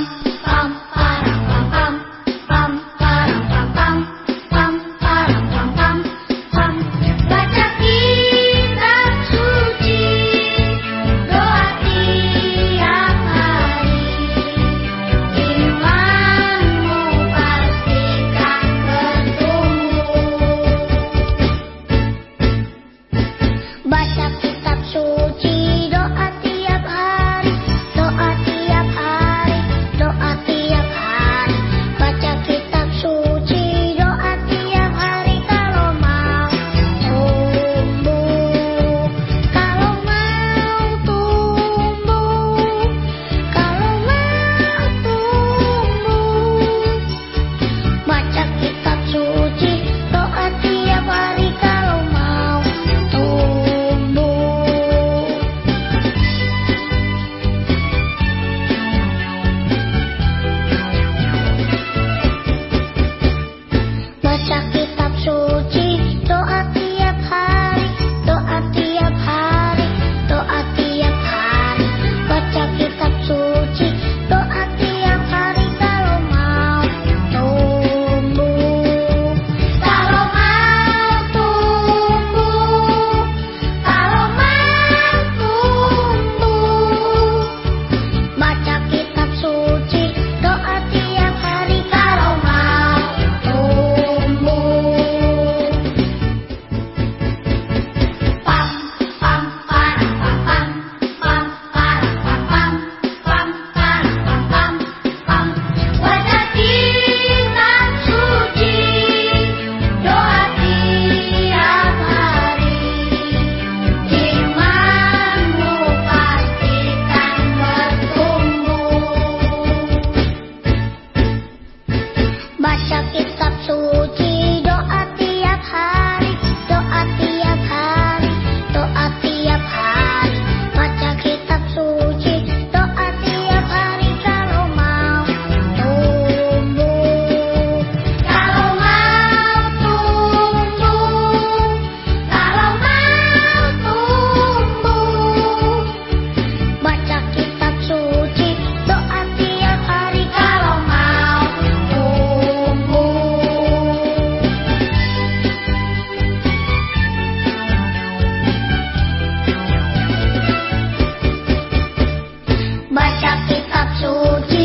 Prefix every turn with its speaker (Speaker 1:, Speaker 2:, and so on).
Speaker 1: Bye. chop it up, shoot